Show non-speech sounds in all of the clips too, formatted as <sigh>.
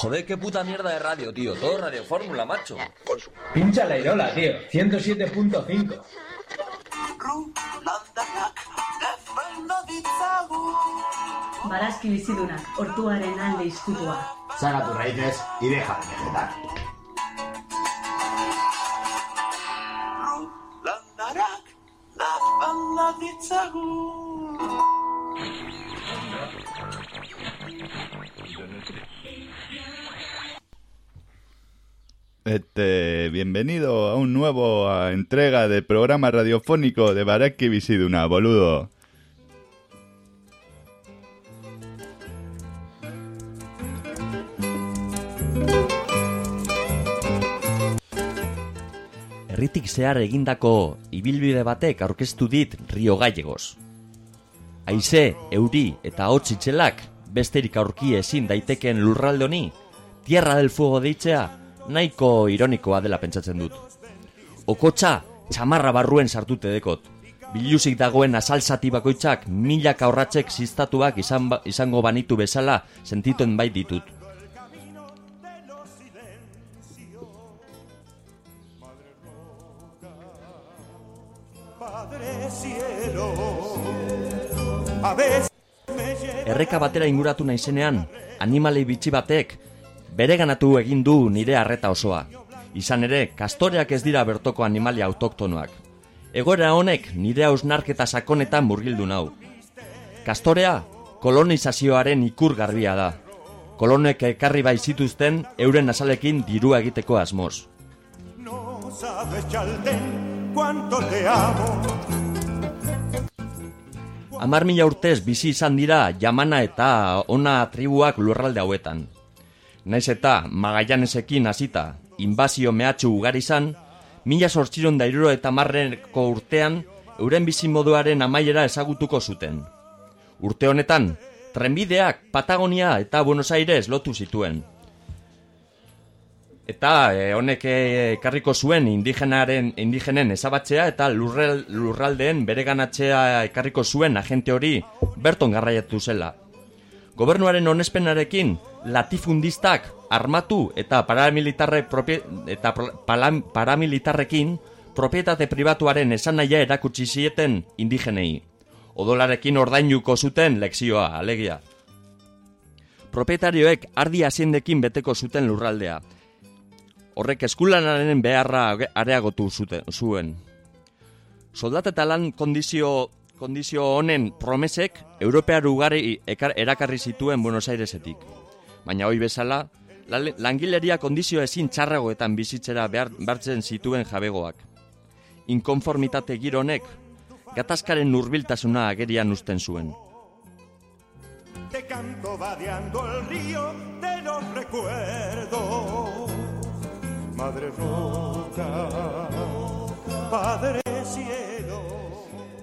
Joder, qué puta mierda de radio, tío. Todo Radio Fórmula, macho. Pincha la Irola, tío. 107.5. Barazki bizidunak, hortuaren alde izkutua. Saca tus raíces y deja de vegetar. Bienvenido a un nuevo a, entrega del programa radiofónico de Baraki Bisiduna, boludo. Herritik zehar egindako ibilbide batek aurkeztu dit Rio Gallegos. Aize, euri eta hotz itxelak besterik aurki ezin daiteken lurralde honi, Tierra del Fuego deitzea nahiko ironikoa dela pentsatzen dut. Okotxa, txamarra barruen sartute dekot. Biluzik dagoen asalzati bakoitzak milaka horratzek ziztatuak izan, ba- izango banitu bezala sentituen bai ditut. Erreka batera inguratu naizenean, animalei bitxi batek bereganatu egin du nire arreta osoa. Izan ere, kastoreak ez dira bertoko animalia autoktonoak. Egoera honek nire hausnarketa sakonetan murgildu nau. Kastorea, kolonizazioaren ikur garbia da. Kolonek ekarri bai zituzten euren azalekin dirua egiteko asmoz. No sabes Chalden cuánto te amo Amar mila urtez bizi izan dira jamana eta ona tribuak lurralde hauetan. Naiz eta Magallanesekin hasita inbazio mehatxu ugari izan, mila sortziron da iruro eta marreko urtean euren bizimoduaren amaiera ezagutuko zuten. Urte honetan, trenbideak Patagonia eta Buenos Aires lotu zituen. Eta eh, honek eh, ekarriko zuen indigenaren indigenen ezabatzea eta lurrel, lurraldeen bereganatzea ekarriko zuen agente hori berton garraiatu zela. Gobernuaren onespenarekin latifundistak armatu eta paramilitarre propie, eta palam- paramilitarrekin propietate pribatuaren esanahia erakutsi zieten indigenei. Odolarekin ordainuko zuten lekzioa, alegia. Propietarioek ardi haziendekin beteko zuten lurraldea, horrek eskulanaren beharra areagotu zute, zuen. Soldat eta lan kondizio, kondizio honen promesek Europear ugari erakarri zituen Buenos Airesetik. Baina hoi bezala, la- langileria kondizio ezin txarragoetan bizitzera behar, bartzen zituen jabegoak. Inkonformitate giro honek, gatazkaren urbiltasuna agerian uzten zuen. Te canto vadeando el río de los recuerdos Madre roca Padre cielo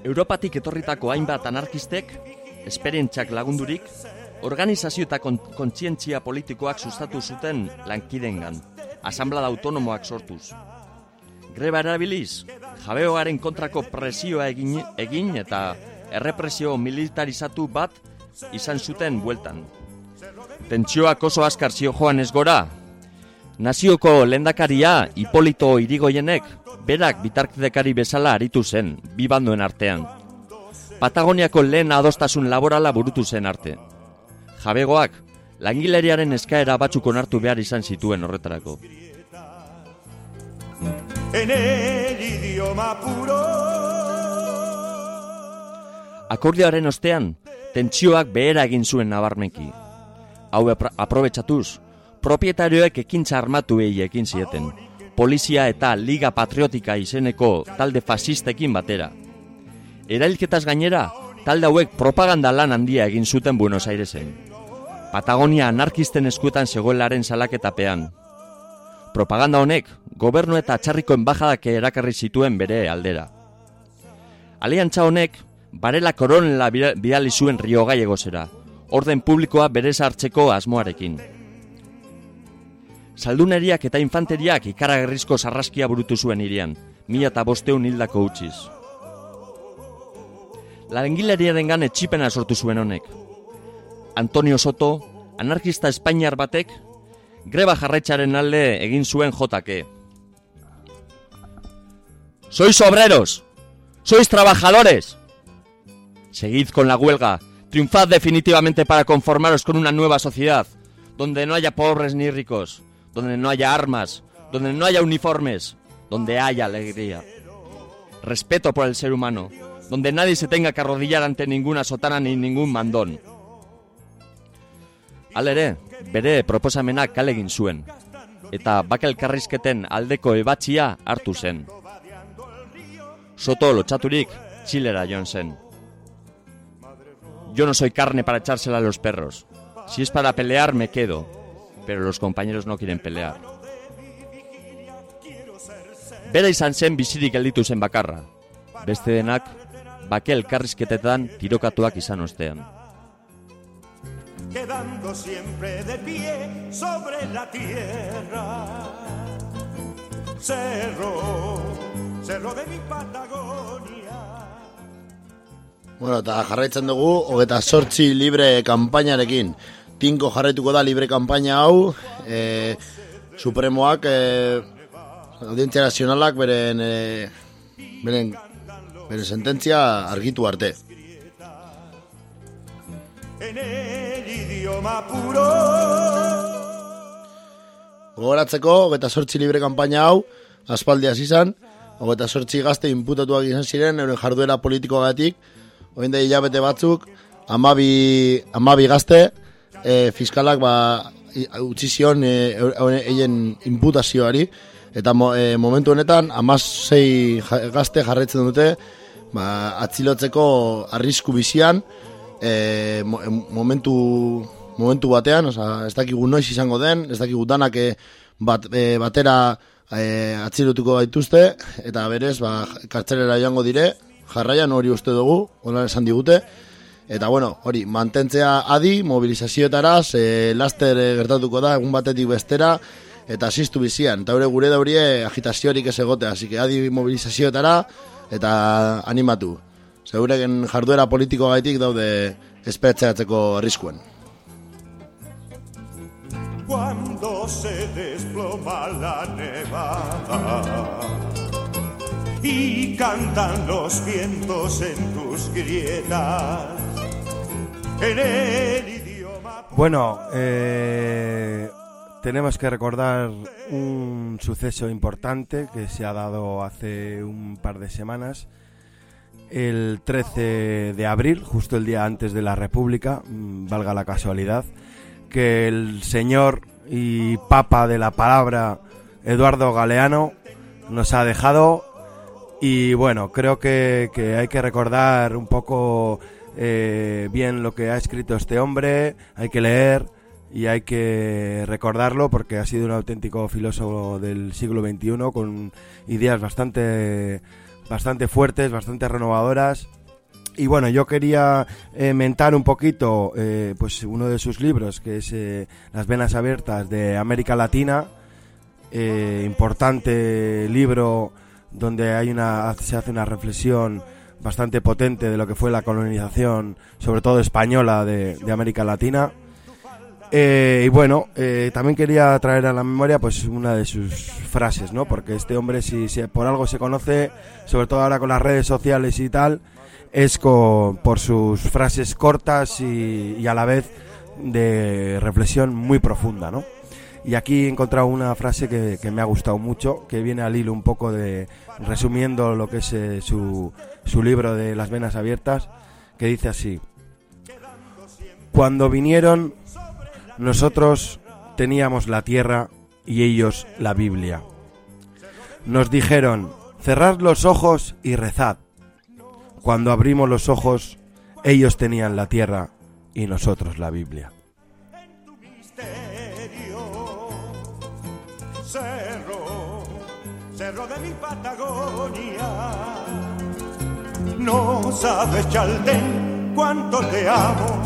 Europatik etorritako hainbat anarkistek, esperientzak lagundurik, organizazio eta kon kontzientzia politikoak sustatu zuten lankidengan, asamblada autonomoak sortuz. Greba erabiliz, jabeoaren kontrako presioa egin, egin eta errepresio militarizatu bat izan zuten bueltan. Tentsioak oso askar zio joan ez gora, Nazioko lendakaria Hipolito Irigoienek berak bitartekari bezala aritu zen, bi bandoen artean. Patagoniako lehen adostasun laborala burutu zen arte. Jabegoak, langileriaren eskaera batzuk onartu behar izan zituen horretarako. En el idioma puro Akordioaren ostean, tentsioak behera egin zuen nabarmeki. Hau apro- aprobetxatuz, propietarioek ekintza armatu ekin zieten. Polizia eta Liga Patriotika izeneko talde fasistekin batera. Erailketaz gainera, talde hauek propaganda lan handia egin zuten Buenos Airesen. Patagonia anarkisten eskuetan zegoelaren salaketapean. Propaganda honek, gobernu eta txarriko enbajadak erakarri zituen bere aldera. Aliantza honek, barela koronela bida- bidali zuen Rio Gallegosera, orden publikoa bere hartzeko asmoarekin. Salduneriak eta infanteriak ikaragerrizko sarraskia burutu zuen irian, mila eta bosteun hildako utziz. Langileriaren gan etxipena sortu zuen honek. Antonio Soto, anarkista espainiar batek, greba jarretxaren alde egin zuen jotake. Sois obreros, sois trabajadores. Seguid con la huelga, triunfad definitivamente para conformaros con una nueva sociedad, donde no haya pobres ni ricos, donde no haya armas, donde no haya uniformes, donde haya alegría. Respeto por el ser humano, donde nadie se tenga que arrodillar ante ninguna sotana ni ningún mandón. Alere, bere proposamenak kale egin zuen, eta bakelkarrizketen aldeko ebatzia hartu zen. Soto lotxaturik txilera joan zen. Yo no soy carne para echársela a los perros. Si es para pelear, me quedo. Pero los compañeros no quieren pelear. Bera izan zen bizirik gelditu zen bakarra. Beste denak, bake elkarrizketetan tirokatuak izan ostean. quedando siempre de pie sobre la tierra. Cerro, cerro de mi Patagonia. Bueno, eta jarraitzen dugu, hogeta sortzi libre kanpainarekin. Tinko jarraituko da libre kanpaina hau, e, Supremoak, e, Audientzia Nazionalak beren, e, beren, beren sententzia argitu arte. Gogoratzeko, hogeta sortzi libre kanpaina hau, aspaldi izan, hogeta sortzi gazte inputatuak izan ziren, euren jarduera politikoagatik, Oin da hilabete batzuk, amabi, amabi gazte, e, fiskalak ba, utzi zion e, eure- eien imputazioari, eta mo, e, momentu honetan, amasei gazte jarraitzen dute, ba, atzilotzeko arrisku bizian, e, mo- e, momentu, momentu batean, oza, ez dakigu noiz izango den, ez dakigu danak e, bat, e, batera e, atzilotuko gaituzte, eta berez, ba, kartzelera joango dire, jarraian hori uste dugu, hola esan digute, eta bueno, hori, mantentzea adi, mobilizazioetara, ze laster eh, gertatuko da, egun batetik bestera, eta asistu bizian, eta hori gure daurie agitaziorik ez egote, así que adi mobilizazioetara, eta animatu. Zeuregen jarduera politiko gaitik daude espetxeatzeko arriskuen. Cuando se desploma la nevada y cantan los vientos en tus grietas. Bueno, eh, tenemos que recordar un suceso importante que se ha dado hace un par de semanas. El 13 de abril, justo el día antes de la República, mm, valga la casualidad, que el señor y papa de la palabra, Eduardo Galeano, nos ha dejado y bueno, creo que hay que recordar un poco eh, bien lo que ha escrito este hombre, hay que leer y hay que recordarlo porque ha sido un auténtico filósofo del siglo XXI con ideas bastante, bastante fuertes, bastante renovadoras. Y bueno, yo quería eh, mentar un poquito eh, pues uno de sus libros, que es eh, Las Venas Abiertas de América Latina, importante libro donde hay una, se hace una reflexión bastante potente de lo que fue la colonización, sobre todo española, de, América Latina. Eh, y bueno, eh, también quería traer a la memoria pues una de sus frases, ¿no? Porque este hombre, si, si por algo se conoce, sobre todo ahora con las redes sociales y tal, es co- por sus frases cortas y, y a la vez de reflexión muy profunda, ¿no? Y aquí he encontrado una frase que, que me ha gustado mucho, que viene al hilo un poco de resumiendo lo que es eh, su, su libro de Las Venas Abiertas, que dice así, Cuando vinieron, nosotros teníamos la tierra y ellos la Biblia. Nos dijeron, cerrad los ojos y rezad. Cuando abrimos los ojos, ellos tenían la tierra y nosotros la Biblia. No sabes, Chalden, cuánto te amo.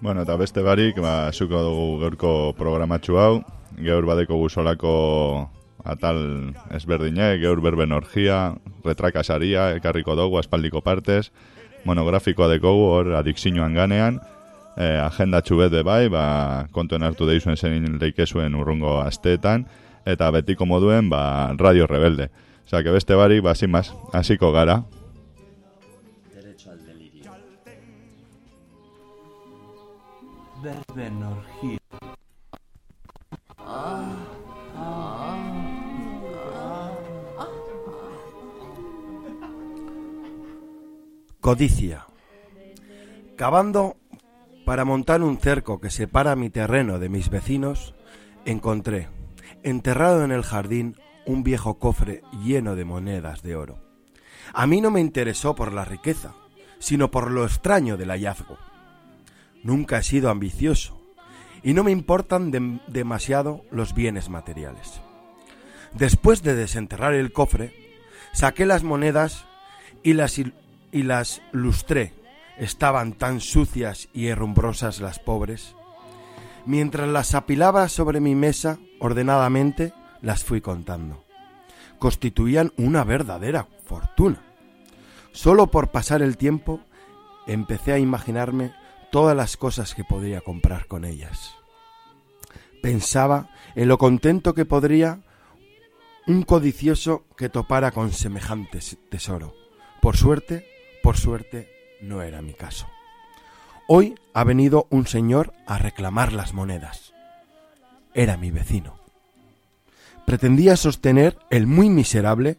Bueno, eta beste barik, ba, zuko dugu gaurko programatxu hau. Gaur badeko guzolako atal ezberdinek, gaur berben orgia, retrakasaria, ekarriko dugu, aspaldiko partez, monografikoa dekogu hor adikzinoan ganean, eh, agenda txubet be bai, ba, kontuen hartu deizuen zen leikezuen urrungo asteetan, eta betiko moduen, ba, Radio Rebelde. Osea, que beste barik, ba, sin más, hasiko gara. Derecho al delirio. Berben orgía. Codicia. Cavando para montar un cerco que separa mi terreno de mis vecinos, encontré, enterrado en el jardín, un viejo cofre lleno de monedas de oro. A mí no me interesó por la riqueza, sino por lo extraño del hallazgo. Nunca he sido ambicioso y no me importan dem- demasiado los bienes materiales. Después de desenterrar el cofre, saqué las monedas y las, y las lustré. Estaban tan sucias y herrumbrosas las pobres. Mientras las apilaba sobre mi mesa ordenadamente, las fui contando. Constituían una verdadera fortuna. Solo por pasar el tiempo empecé a imaginarme todas las cosas que podría comprar con ellas. Pensaba en lo contento que podría un codicioso que topara con semejante tesoro. Por suerte, por suerte, no era mi caso. Hoy ha venido un señor a reclamar las monedas. Era mi vecino. Pretendía sostener el muy miserable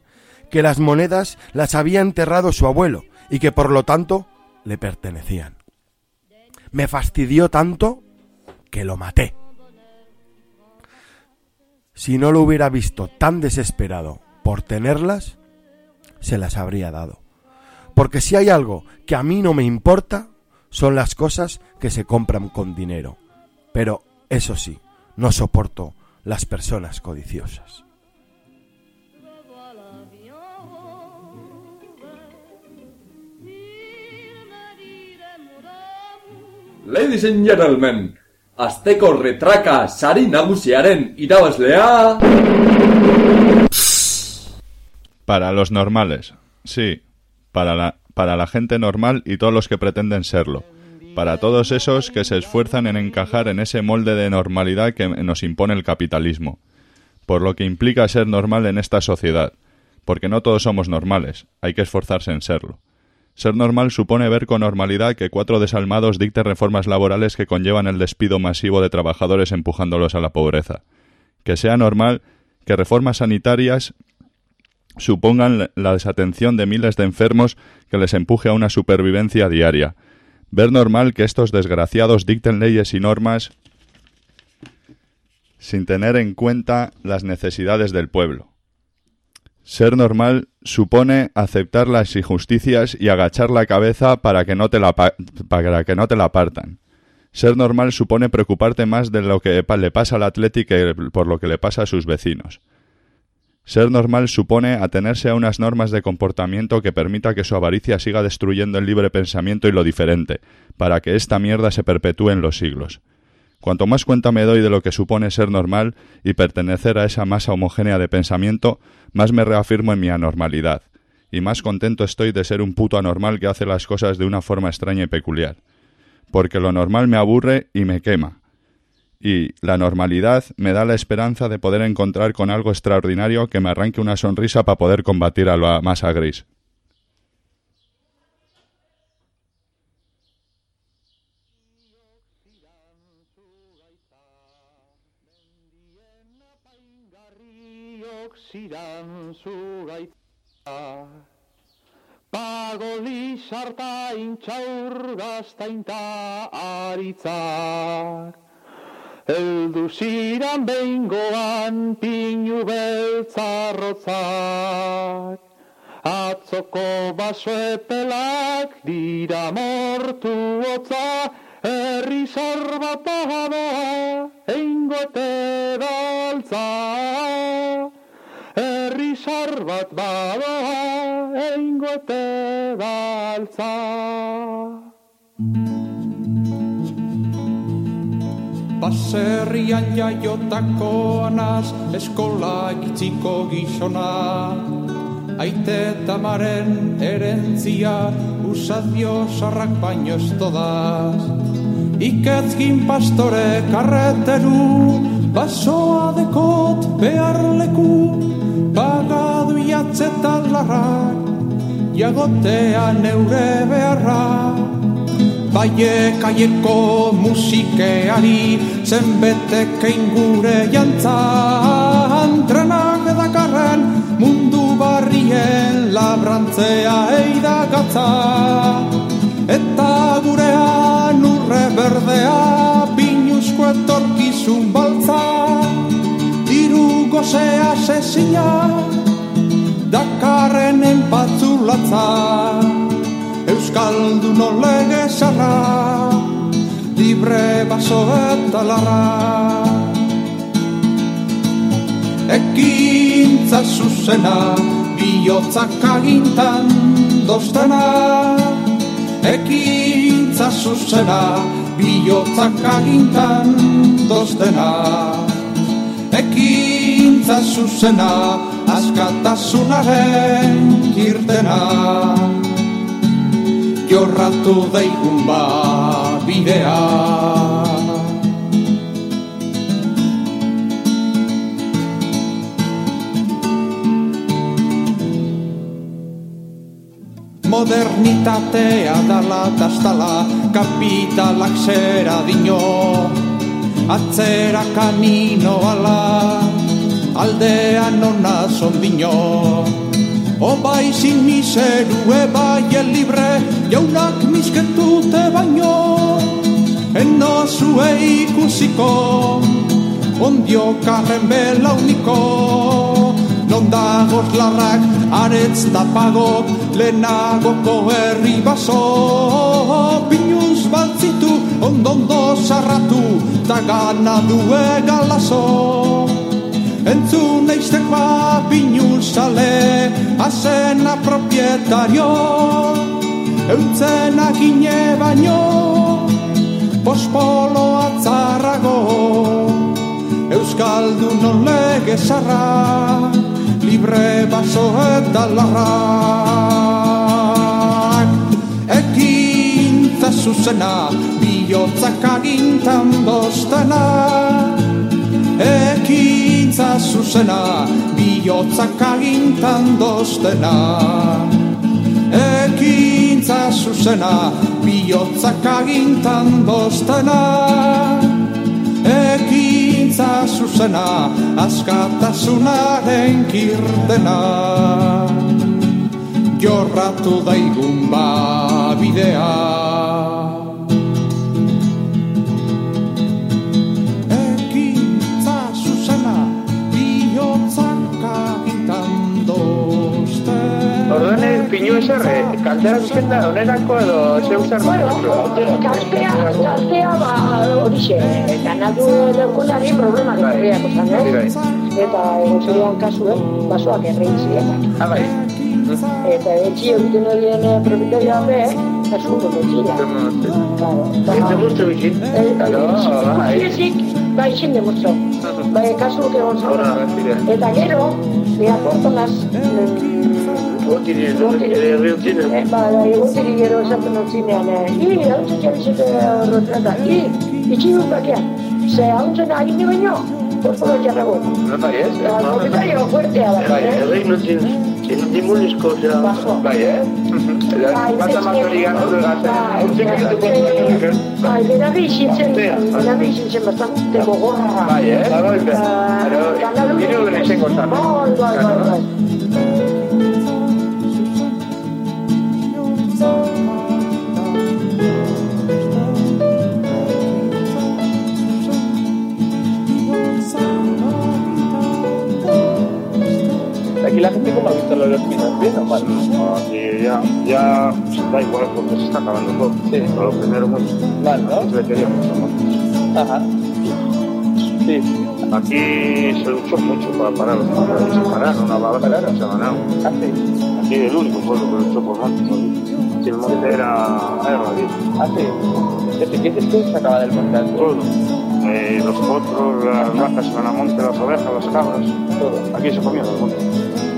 que las monedas las había enterrado su abuelo y que por lo tanto le pertenecían. Me fastidió tanto que lo maté. Si no lo hubiera visto tan desesperado por tenerlas, se las habría dado. Porque si hay algo que a mí no me importa, son las cosas que se compran con dinero. Pero, eso sí, no soporto las personas codiciosas. Ladies and gentlemen, Azteko retraka sari nagusiaren irabazlea... Para los normales, sí. Para la, para la gente normal y todos los que pretenden serlo. Para todos esos que se esfuerzan en encajar en ese molde de normalidad que nos impone el capitalismo. Por lo que implica ser normal en esta sociedad. Porque no todos somos normales, hay que esforzarse en serlo. Ser normal supone ver con normalidad que cuatro desalmados dicten reformas laborales que conllevan el despido masivo de trabajadores empujándolos a la pobreza. Que sea normal que reformas sanitarias supongan la desatención de miles de enfermos que les empuje a una supervivencia diaria. Ver normal que estos desgraciados dicten leyes y normas sin tener en cuenta las necesidades del pueblo. Ser normal supone aceptar las injusticias y agachar la cabeza para que no te la, pa- para que no te la partan. Ser normal supone preocuparte más de lo que le pasa al Atleti que por lo que le pasa a sus vecinos. Ser normal supone atenerse a unas normas de comportamiento que permita que su avaricia siga destruyendo el libre pensamiento y lo diferente, para que esta mierda se perpetúe en los siglos. Cuanto más cuenta me doy de lo que supone ser normal y pertenecer a esa masa homogénea de pensamiento, más me reafirmo en mi anormalidad, y más contento estoy de ser un puto anormal que hace las cosas de una forma extraña y peculiar. Porque lo normal me aburre y me quema, y la normalidad me da la esperanza de poder encontrar con algo extraordinario que me arranque una sonrisa para poder combatir a la masa gris. Eldu ziran behingoan pinu beltzarrotzak. Atzoko basoepelak dira mortu hotza, herri bat doa, eingote daltza. Herri bat badoa, eingote daltza. Baserrian jaiotako anaz eskola itziko gizona. Aite tamaren erentzia usadio sarrak baino ez todaz Iketzkin pastore karreteru Basoa dekot behar leku Pagadu jatzetan larrak Jagotean neure beharra Baie kaieko musikeari Zenbetekein gure jantzan. Trenak dakarren mundu barrien Labrantzea eidagatza Eta gurean urre berdea Pinuzko etorkizun baltza. Diru gozea sezia Dakarren enpatzulatza Euskaldun olege zarra Libre baso eta larra. Ekintza zuzena Biotzak agintan doztena Ekintza zuzena Biotzak agintan doztena Ekintza zuzena Askatasunaren kirtena jorratu daigun ba bidea. Modernitatea dala dastala, kapitalak zera dino, atzera kamino ala, aldean ona zondino. Obai sin miseru eba libre Jaunak misketute baino Eno zue ikusiko Ondio karren belauniko Non dagoz larrak aretz tapagok Lehenagoko herri baso Pinuz baltzitu ondondo sarratu Ta gana due galazo Entzun eiztekoa pinuzale Azena propietario Eutzen agine baino Pospolo atzarrago. Euskaldun olege zarra Libre baso eta larrak. Ekintza zuzena Biotzak agintan doztena Ekintza zuzena, bihotzak agintan doztena. Zuzena, bihotzak agintan doztena. Ekintza zuzena, askatasunaren kirtena. Jorratu daigun ba bidea. Orduan ez pinu eser, kaltera zuzen da, onerako edo, zeu zer bueno, Kaltea, eh, kaltea ba, horixe, eta nadu leukunari problema bai. gurriak usan, eh? Bai, bai. Eta eh, egon kasu, eh? Basoak errein. Ah, bai. Eta eh, etxi egiten horien propietaria be, eta zuko betxila. Claro. Eta mozitzen bitxin? Eta mozitzen bai, xin de. Bai, kasu egon zan. Eta gero, beha portonaz, egotiri ez ere herri utzi nire. Ba, egotiri gero esaten utzi. I, hau txetxean izate horretan I, itxi dut bakea. Ze, hau txena ari baino, korporo txarrago. Bai, ez? Bai, fuertea da. Bai, herri utzi nire. Zera. Bai, eh? Bai, ez dut. Bai, ez dut. Bai, ez dut. Bai, ez dut. Bai, ez dut. Bai, ez dut. Bai, ez. Bai, ez dut. Bai, ez dut. Bai, ez. Bai, ez dut. Bai, ez dut. Bai, ez dut. Bai, ez dut. Bai, ez dut. Bai, ez dut. Bai, ez dut. Bai, ez Aquí la gente como ha visto los pinos, bien o mal. Y ya, ya da igual porque se está acabando todo. Sí. Pero lo primero mucho. Mal, ¿no? Mucho más. Ajá. Sí. Aquí se luchó mucho para parar los montes. Se pararon, bala se ganaron. Ah, sí. Aquí el único pueblo que luchó por montes. Si el monte era, era Madrid. Ah, sí. Este, ¿qué dices tú? Se acaba del monte. Todo. Eh, los potros, las vacas a monte, las ovejas, las cabras. Todo. Aquí se comían los montes. monografikoa.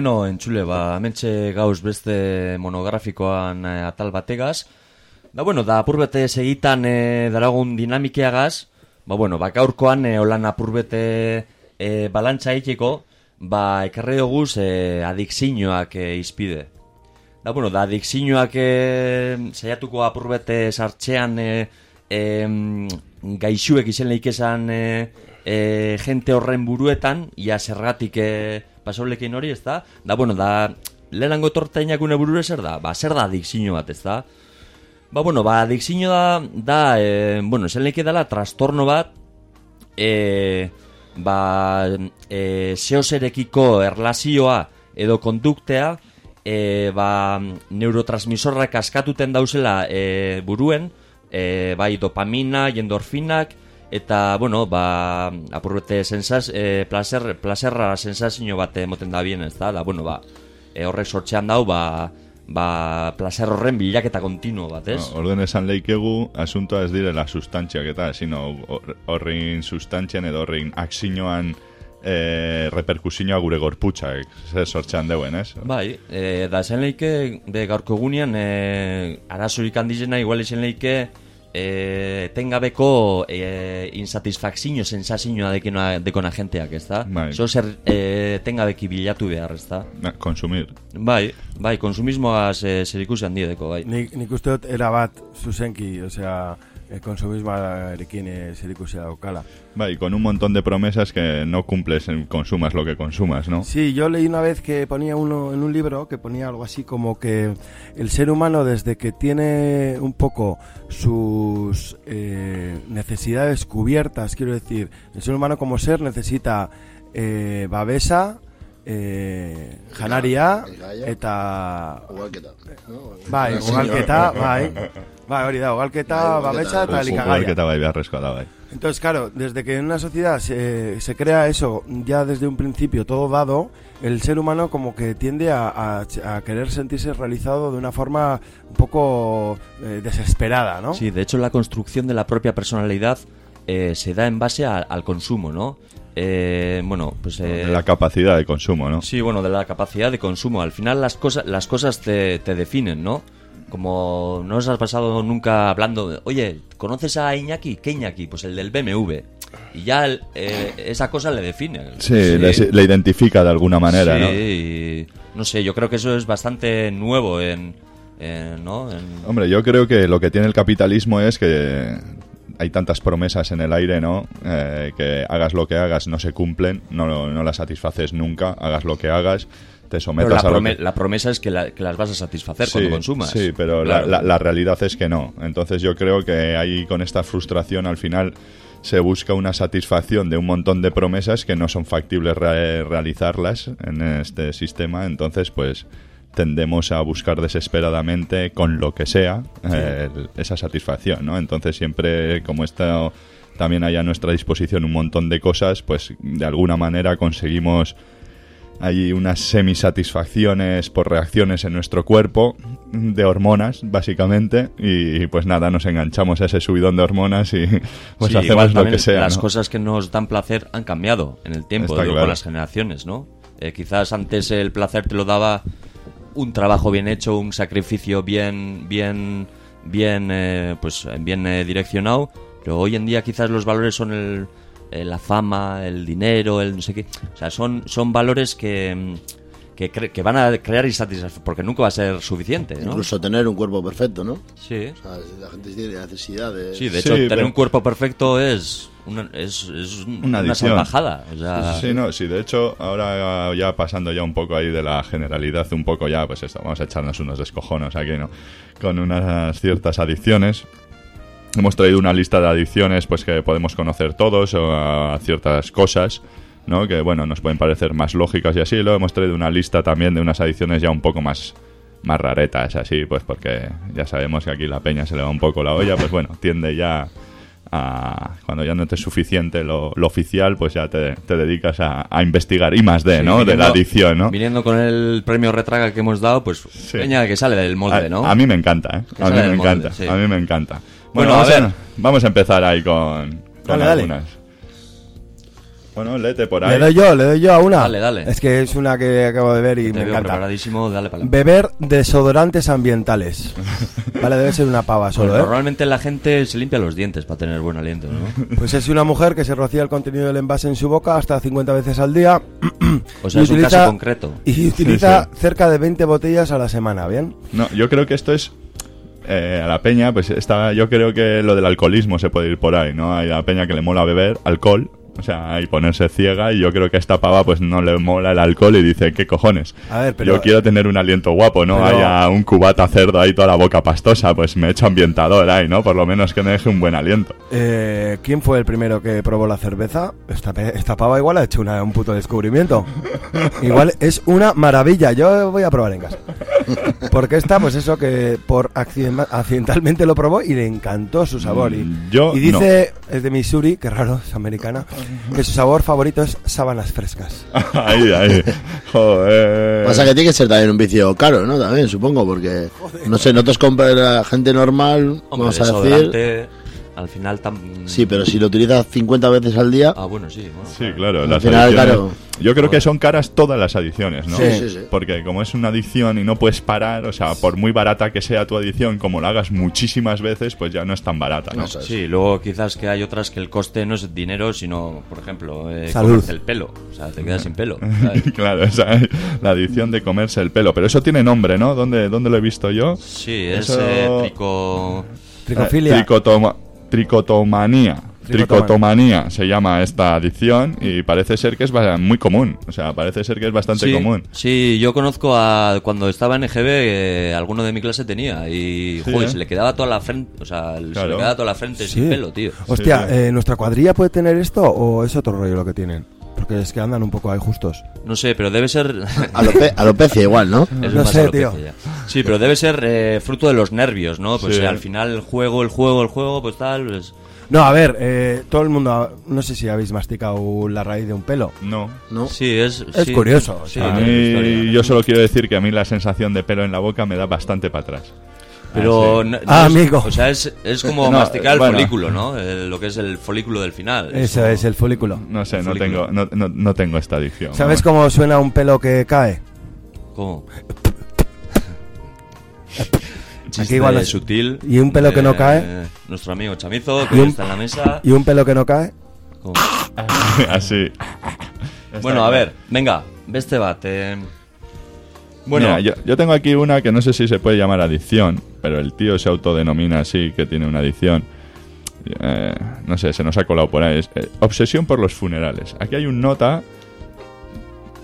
Bueno, entzule, ba, hementxe gauz beste monografikoan eh, atal bategaz. Da, bueno, da apurbete segitan eh, daragun dinamikeagaz, ba, bueno, ba, gaurkoan eh, holan apurbete eh, balantza egiteko, ba, ekarri duguz eh, adikzinoak eh, izpide. Da, bueno, da adikzinoak eh, saiatuko apurbete sartxean eh, em, gaixuek izen leikesan eh, eh, gente horren buruetan, ia zergatik eh, pasolekin hori, ez da? Da, bueno, da, lehenango tortainak une burure zer da? Ba, zer da adikzino bat, ez da? Ba, bueno, ba, adikzino da, da eh, bueno, esan leike dela, trastorno bat, eh, ba, eh, zeozerekiko erlazioa edo konduktea, e, ba, neurotransmisorrak askatuten dauzela e, buruen, e, bai dopamina, endorfinak, eta, bueno, ba, apurbete sensaz, e, placer, plazerra sensazio bat emoten da bien, ez da, da, bueno, ba, e, horrek sortxean dau, ba, ba, placer horren bilaketa kontinuo bat, ez? No, orden esan leikegu, asuntoa ez direla sustantziak eta, sino hor- horrin sustantzian edo horrin akzinoan e, reperkusioa gure gorputzak zer sortzean deuen, ez? Bai, e, da esan leike, de gaurko egunean, e, arazorik handizena, igual esan leike, e, tengabeko e, insatisfakzio, sensazioa dekona, dekona jenteak, ez da? Bai. Zo zer e, tengabeki bilatu behar, ez da? Na, Konsumir. Bai, bai, konsumismoaz e, zer ikusi handiedeko, bai. Nik, nik uste dut erabat zuzenki, osea, e, zerikusia daukala. Bai, con un montón de promesas que no cumples, en- consumas lo que consumas, ¿no? Sí, yo leí una vez que ponía uno en un libro que ponía algo así como que el ser humano desde que tiene un poco sus eh, necesidades cubiertas, quiero decir, el ser humano como ser necesita eh, babesa, eh, janaria eta Ugalketa. bai, ugalketa, bai. Bai, hori da, ugalketa, babesa eta elikagaia. Ugalketa bai beharrezkoa da, bai. Entonces, claro, desde que en una sociedad se, se crea eso, ya desde un principio todo dado, el ser humano como que tiende a, a- a querer sentirse realizado de una forma un poco eh, desesperada, ¿no? Sí, de hecho la construcción de la propia personalidad eh, se da en base a- al consumo, ¿no? Eh, bueno, pues... eh, De la capacidad de consumo, ¿no? Sí, bueno, de la capacidad de consumo. Al final las cosas, las cosas te, te definen, ¿no? Como no os has pasado nunca hablando oye, ¿conoces a Iñaki? ¿Qué Iñaki? Pues el del BMW. Y ya eh, esa cosa le define. Sí, Le, le identifica de alguna manera, Sí, ¿no? y no sé, yo creo que eso es bastante nuevo en... en, ¿no? En- Hombre, yo creo que lo que tiene el capitalismo es que hay tantas promesas en el aire, ¿no? Eh, que hagas lo que hagas no se cumplen, no, no las satisfaces nunca, hagas lo que hagas, te Pero sometas la, a lo que... la promesa es que, la- que las vas a satisfacer Sí, cuando consumas. Sí, pero Claro. la, la- la realidad es que no. Entonces yo creo que ahí con esta frustración al final se busca una satisfacción de un montón de promesas que no son factibles re- realizarlas en este sistema. Entonces pues tendemos a buscar desesperadamente con lo que sea eh, esa satisfacción, ¿no? Entonces siempre como está también hay a nuestra disposición un montón de cosas, pues de alguna manera conseguimos hay unas semisatisfacciones por reacciones en nuestro cuerpo de hormonas, básicamente, y pues nada, nos enganchamos a ese subidón de hormonas y <laughs> pues Sí, hacemos lo que sea. Las ¿no? cosas que nos dan placer han cambiado en el tiempo, Está digo, claro. con las generaciones, ¿no? Eh, quizás antes el placer te lo daba un trabajo bien hecho, un sacrificio bien, bien, bien, eh, pues bien eh, direccionado, pero hoy en día quizás los valores son el, eh, la fama, el dinero, el no sé qué, o sea, son, son valores que que, cre- que van a crear insatisfacción, porque nunca va a ser suficiente, ¿no? Incluso tener un cuerpo perfecto, ¿no? Sí. O sea, la gente tiene necesidad de... Sí, de hecho, tener un cuerpo perfecto es una, es, es una una, salvajada. O sea, Sí, no, sí, de hecho, ahora ya pasando ya un poco ahí de la generalidad, un poco ya, pues esto, vamos a echarnos unos descojonos aquí, ¿no? Con unas ciertas adicciones. Hemos traído una lista de adicciones, pues que podemos conocer todos, o a ciertas cosas, ¿no? Que, bueno, nos pueden parecer más lógicas y así. Luego hemos traído una lista también de unas adicciones ya un poco más más raretas, así, pues porque ya sabemos que aquí la peña se le va un poco la olla, pues bueno, tiende ya a, cuando ya no te es suficiente lo, lo oficial, pues ya te, te dedicas a, a investigar y más de, sí, ¿no? de la adicción, ¿no? Viniendo con el premio Retraga que hemos dado, pues peña que sale del molde, a, ¿no? a mí me encanta, ¿eh? A mí sale me del molde, encanta, sí. a mí me encanta. Bueno, Bueno, vamos, a a, ver. vamos a empezar ahí con, con Dale, dale. algunas. Bueno, léete por ahí. Le doy yo, le doy yo a una. Dale, dale. Es que es una que acabo de ver y Te me veo encanta. preparadísimo, dale para Beber desodorantes ambientales. <laughs> Vale, debe ser una pava solo, ¿eh? Normalmente la gente se limpia los dientes para tener buen aliento, ¿no? Pues es una mujer que se rocía el contenido del envase en su boca hasta 50 veces al día. O sea, Y es un caso concreto. Y utiliza Sí, cerca de 20 botellas a la semana, ¿bien? No, yo creo que esto es eh, a la peña, pues está, yo creo que lo del alcoholismo se puede ir por ahí, ¿no? Hay a la peña que le mola beber alcohol, o sea, y ponerse ciega, y yo creo que a esta pava pues no le mola el alcohol y dice, ¿qué cojones? A ver, pero- yo quiero tener un aliento guapo, no Pero- haya un cubata cerdo ahí toda la boca pastosa, pues me echo ambientador ahí, ¿no? Por lo menos que me deje un buen aliento. Eh, ¿Quién fue el primero que probó la cerveza? Esta, esta pava igual ha hecho una- un puto descubrimiento. <laughs> igual es una maravilla. Yo voy a probar en casa. <laughs> Porque esta, pues eso, que por accident- accidentalmente lo probó y le encantó su sabor. Y, Mm, yo y dice, es de Missouri, que raro, es americana, que su sabor favorito es sábanas frescas. <laughs> ahí, ahí. Joder. Pasa que tiene que ser también un vicio caro, ¿no? También, supongo, porque... No sé, no te compra la gente normal, Hombre, vamos a decir... al final tam... Sí, pero si lo utilizas 50 veces al día... Ah, bueno, sí. bueno. Sí, claro. Al las final, adicciones- claro. Yo creo que son caras todas las adicciones, ¿no? Sí, sí, sí. Porque como es una adicción y no puedes parar, o sea, por muy barata que sea tu adicción, como la hagas muchísimas veces, pues ya no es tan barata, ¿no? Sí, luego quizás que hay otras que el coste no es dinero, sino, por ejemplo, eh, Salud. comerse el pelo. O sea, te quedas sin pelo. ¿sabes? <laughs> claro, esa es la adicción de comerse el pelo. Pero eso tiene nombre, ¿no? ¿Dónde, dónde lo he visto yo? Sí, es Eso- eh, trico... Tricofilia. Eh, tricotoma- tricotomanía. Tricotomanía se llama esta adicción y parece ser que es muy común. O sea, parece ser que es bastante sí, común. Sí, yo conozco a cuando estaba en EGB, eh, alguno de mi clase tenía y Sí, joder, ¿eh? se le quedaba toda la frente, o sea, se le quedaba toda la frente sin pelo, tío. Hostia, eh, ¿nuestra cuadrilla puede tener esto o es otro rollo lo que tienen? Porque es que andan un poco ahí justos. No sé, pero debe ser. <laughs> Alope- alopecia igual, ¿no? Es No sé, tío. ya. Sí, pero debe ser eh, fruto de los nervios, ¿no? Pues Sí. eh, al final el juego, el juego, el juego, pues tal. pues- No, a ver, eh, todo el mundo, no sé si habéis masticado la raíz de un pelo. No. No. Sí, es. Es sí, curioso, Sí, A mí, yo solo quiero decir que a mí la sensación de pelo en la boca me da bastante para atrás. Pero. Ah, sí. no- no Ah, es- amigo. O sea, es, es como <laughs> No, masticar el bueno. folículo, ¿no? El- lo que es el folículo del final. Eso es el folículo. No sé, no tengo, no, no, no tengo esta adicción. ¿Sabes cómo suena un pelo que cae? ¿Cómo? <laughs> Aquí igual es- sutil. ¿Y un pelo que no cae? Nuestro amigo Chamizo, ¿Y que un- está en la mesa. ¿Y un pelo que no cae? ¿Cómo? <laughs> Así. Bueno, a ver, venga, beste bat. Bueno, yo, yo tengo aquí una que no sé si se puede llamar adicción, pero el tío se autodenomina así, que tiene una adicción. Eh, no sé, se nos ha colado por ahí. Eh, obsesión por los funerales. Aquí hay un nota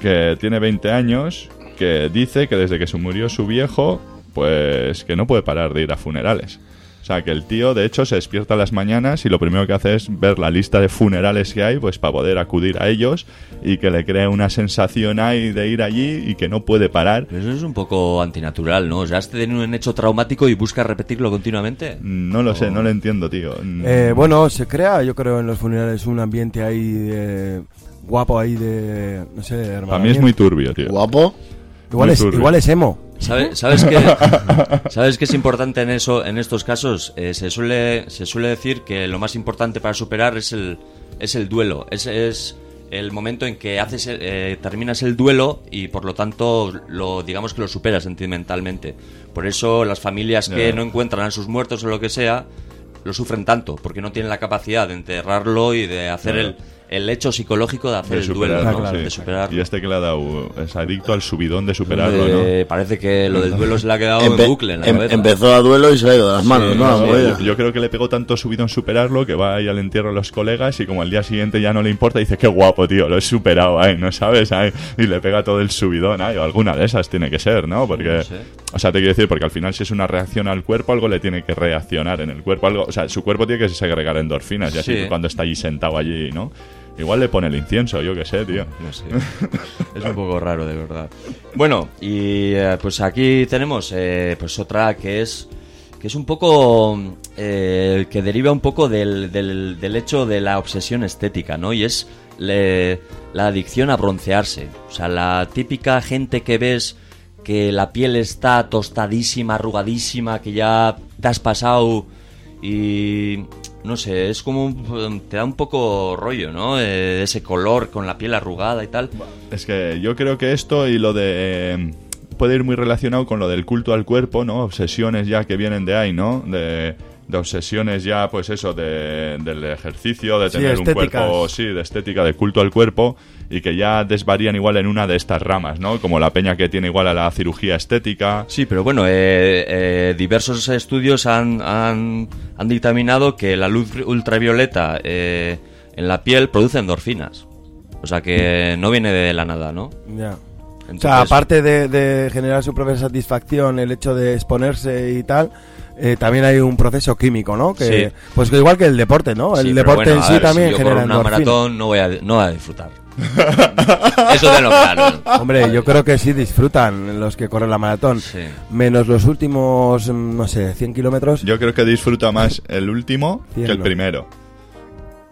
que tiene 20 años que dice que desde que se murió su viejo, pues que no puede parar de ir a funerales. O sea, que el tío, de hecho, se despierta a las mañanas y lo primero que hace es ver la lista de funerales que hay, pues para poder acudir a ellos y que le crea una sensación ahí de ir allí y que no puede parar. pero eso es un poco antinatural, ¿no? O sea, has tenido un hecho traumático y buscas repetirlo continuamente. No lo sé, no lo entiendo, tío. Eh, bueno, se crea, yo creo, en los funerales un ambiente ahí eh, guapo ahí de, no sé, de Para mí es muy turbio, tío. Guapo. Igual muy es, turbio. igual es emo. ¿Sabes, sabes qué? <laughs> ¿Sabes qué es importante en eso, en estos casos? Eh, se suele, se suele decir que lo más importante para superar es el, es el duelo. Es, es el momento en que haces, el- eh, terminas el duelo y por lo tanto lo, digamos que lo superas sentimentalmente. Por eso las familias que no encuentran a sus muertos o lo que sea lo sufren tanto porque no tienen la capacidad de enterrarlo y de hacer el, el hecho psicológico de hacer de el duelo, ¿no? sí. de superarlo. Y este que le ha dado es adicto al subidón de superarlo, ¿no? Eh, Parece que lo del duelo se le ha quedado Empe- en bucle en la em- cabeza. empezó a duelo y se le ha ido de las manos, Sí, ¿no? Sí, yo, yo creo que le pegó tanto subidón superarlo que va ahí al entierro de los colegas y como al día siguiente ya no le importa, dice, qué guapo, tío, lo he superado, ahí, ¿no sabes? Ahí, y le pega todo el subidón, ahí, o alguna de esas tiene que ser, ¿no? Porque, No sé. o sea, te quiero decir, porque al final si es una reacción al cuerpo, algo le tiene que reaccionar en el cuerpo, algo, o sea, su cuerpo tiene que segregar endorfinas y así Sí. cuando está allí sentado allí, ¿no? Igual le pone el incienso, yo qué sé, tío. No sé. es un poco raro, de verdad. Bueno, y eh, pues aquí tenemos eh, pues otra que es que es un poco eh, que deriva un poco del, del, del hecho de la obsesión estética, ¿no? Y es le- la adicción a broncearse. O sea, la típica gente que ves que la piel está tostadísima, arrugadísima, que ya te has pasado y no sé, es como un- te da un poco rollo, ¿no? Eh, ese color con la piel arrugada y tal. Es que yo creo que esto y lo de... eh, puede ir muy relacionado con lo del culto al cuerpo, ¿no? Obsesiones ya que vienen de ahí, ¿no? De, de obsesiones ya, pues eso, de, del ejercicio, de Sí, tener un cuerpo, sí, de estética, de culto al cuerpo, y que ya desvarían igual en una de estas ramas, ¿no? Como la peña que tiene igual a la cirugía estética. Sí, pero bueno, eh, eh, diversos estudios han, han, han dictaminado que la luz ultravioleta eh, en la piel produce endorfinas. O sea que no viene de la nada, ¿no? Ya. o Entonces- sea, aparte de, de generar su propia satisfacción, el hecho de exponerse y tal, eh, también hay un proceso químico, ¿no? Que, Sí. Pues que igual que el deporte, ¿no? El Sí, deporte bueno, en sí ver, también si yo genera una maratón no voy a, no voy a disfrutar. <laughs> Eso tenlo claro. Hombre, yo creo que sí disfrutan los que corren la maratón. Menos los últimos, mm, no sé, 100 kilómetros. Yo creo que disfruta más el último que el primero.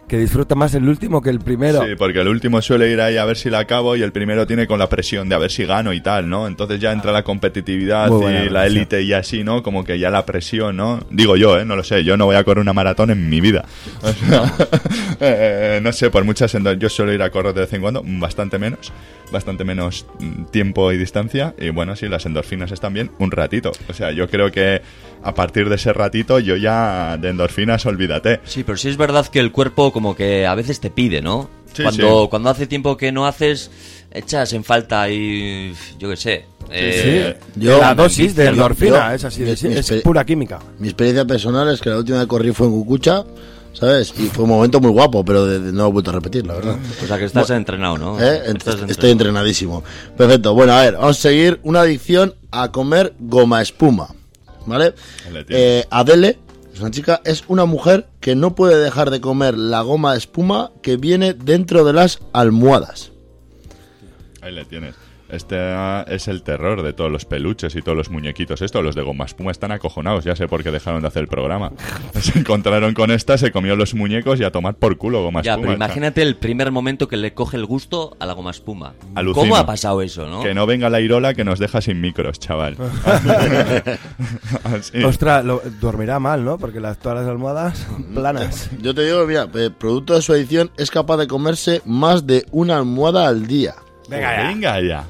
Que disfruta más el último que el primero. Sí, porque el último suele ir ahí a ver si la acabo y el primero tiene con la presión de a ver si gano y tal, ¿no? Entonces ya entra la competitividad y la élite y así, ¿no? Como que ya la presión, ¿no? Digo yo, ¿eh? No lo sé, yo no voy a correr una maratón en mi vida. O <laughs> sea, eh, no sé, por muchas... endo- Yo suelo ir a correr de vez en cuando, bastante menos, bastante menos mm, tiempo y distancia. Y bueno, sí, las endorfinas están bien un ratito. O sea, yo creo que a partir de ese ratito yo ya de endorfinas olvídate. Sí, pero sí es verdad que el cuerpo como que a veces te pide, ¿no? Sí, cuando, sí. cuando hace tiempo que no haces, echas en falta y yo qué sé. eh, la dosis de endorfina es así, mi- de, mi es pura química. Mi experiencia personal es que la última vez que corrí fue en Cucucha, ¿sabes? Y fue un momento muy guapo, pero de- de- no he vuelto a repetir, la verdad. O sea que estás Bueno, entrenado, ¿no? ¿eh? Ent- Estás Estoy entrenadísimo. Perfecto. Bueno, a ver, vamos a seguir. Una adicción a comer goma espuma. ¿Vale? Eh, Adele, una chica, es una mujer que no puede dejar de comer la goma de espuma que viene dentro de las almohadas. Ahí le tienes. Este es el terror de todos los peluches y todos los muñequitos. Estos, los de goma espuma, están acojonados. Ya sé por qué dejaron de hacer el programa. <laughs> Se encontraron con esta, se comió los muñecos y a tomar por culo goma Ya, espuma. pero imagínate el primer momento que le coge el gusto a la goma espuma. Alucino. ¿Cómo ha pasado eso, no? Que no venga la irola que nos deja sin micros, chaval. <laughs> <laughs> Así. Ostras, lo- dormirá mal, ¿no? Porque las, todas las almohadas planas. Yo te digo, mira, eh, producto de su adicción es capaz de comerse más de una almohada al día. Venga ya. Venga ya.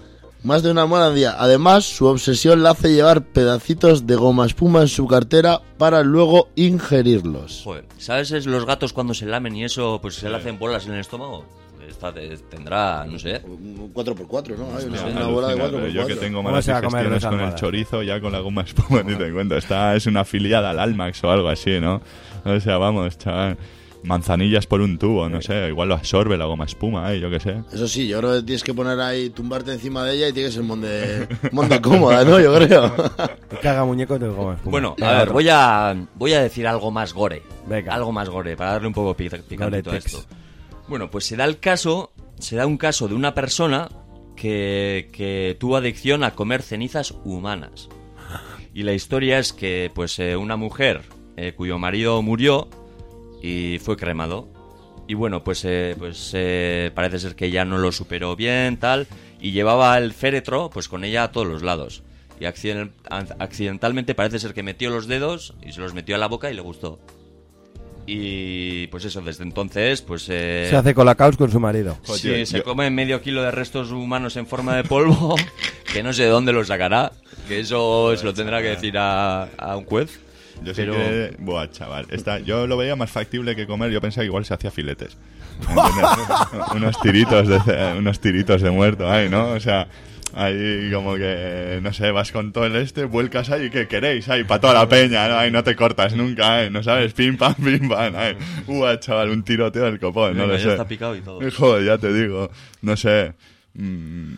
Más de una almohada al día. Además, su obsesión la hace llevar pedacitos de goma espuma en su cartera para luego ingerirlos. Joder, ¿sabes es los gatos cuando se lamen y eso pues se le hacen bolas en el estómago? Esta te- tendrá, no sé. Un 4x4, ¿no? Hay una, una bola de alucina, 4x4. pero yo que tengo ¿Cómo malas se va a comer digestiones con el chorizo, ya con la goma espuma, ni te cuento. Esta es una afiliada al Almax o algo así, ¿no? O sea, vamos, chaval. Manzanillas por un tubo, no sé. Igual lo absorbe la goma espuma, ¿eh? Yo qué sé. Eso sí, yo creo que tienes que poner ahí, tumbarte encima de ella y tienes que ser monde, monde cómoda, ¿no? Yo creo. Que <laughs> caga muñeco de goma espuma. Bueno, a ver, voy a, voy a decir algo más gore. Venga. Algo más gore, para darle un poco pic- picantito a esto. Bueno, pues se da el caso, se da un caso de una persona que, que tuvo adicción a comer cenizas humanas. Y la historia es que, pues, eh, una mujer eh, cuyo marido murió y fue cremado. Y bueno, pues, eh, pues eh, parece ser que ya no lo superó bien, tal, y llevaba el féretro, pues con ella a todos los lados. Y accident- accidentalmente parece ser que metió los dedos y se los metió a la boca y le gustó. Y pues eso, desde entonces, pues... eh, Se hace colacaos con su marido. Sí, se come medio kilo de restos humanos en forma de polvo, <laughs> que no sé de dónde lo sacará, que eso se lo tendrá que decir a, a un juez. Yo sé pero... que... Buah, chaval. Esta, yo lo veía más factible que comer. Yo pensaba que igual se hacía filetes. <laughs> Unos tiritos de unos tiritos de muerto ahí, ¿no? O sea, ahí como que, no sé, vas con todo el este, vuelcas ahí, ¿qué queréis? Ahí, para toda la peña, ¿no? Ahí no te cortas nunca, ¿eh? No sabes, pim, pam, pim, pam, ahí. Buah, chaval, un tiroteo del copón, no lo ya sé. está picado y todo. Joder, ya te digo. No sé. Mm,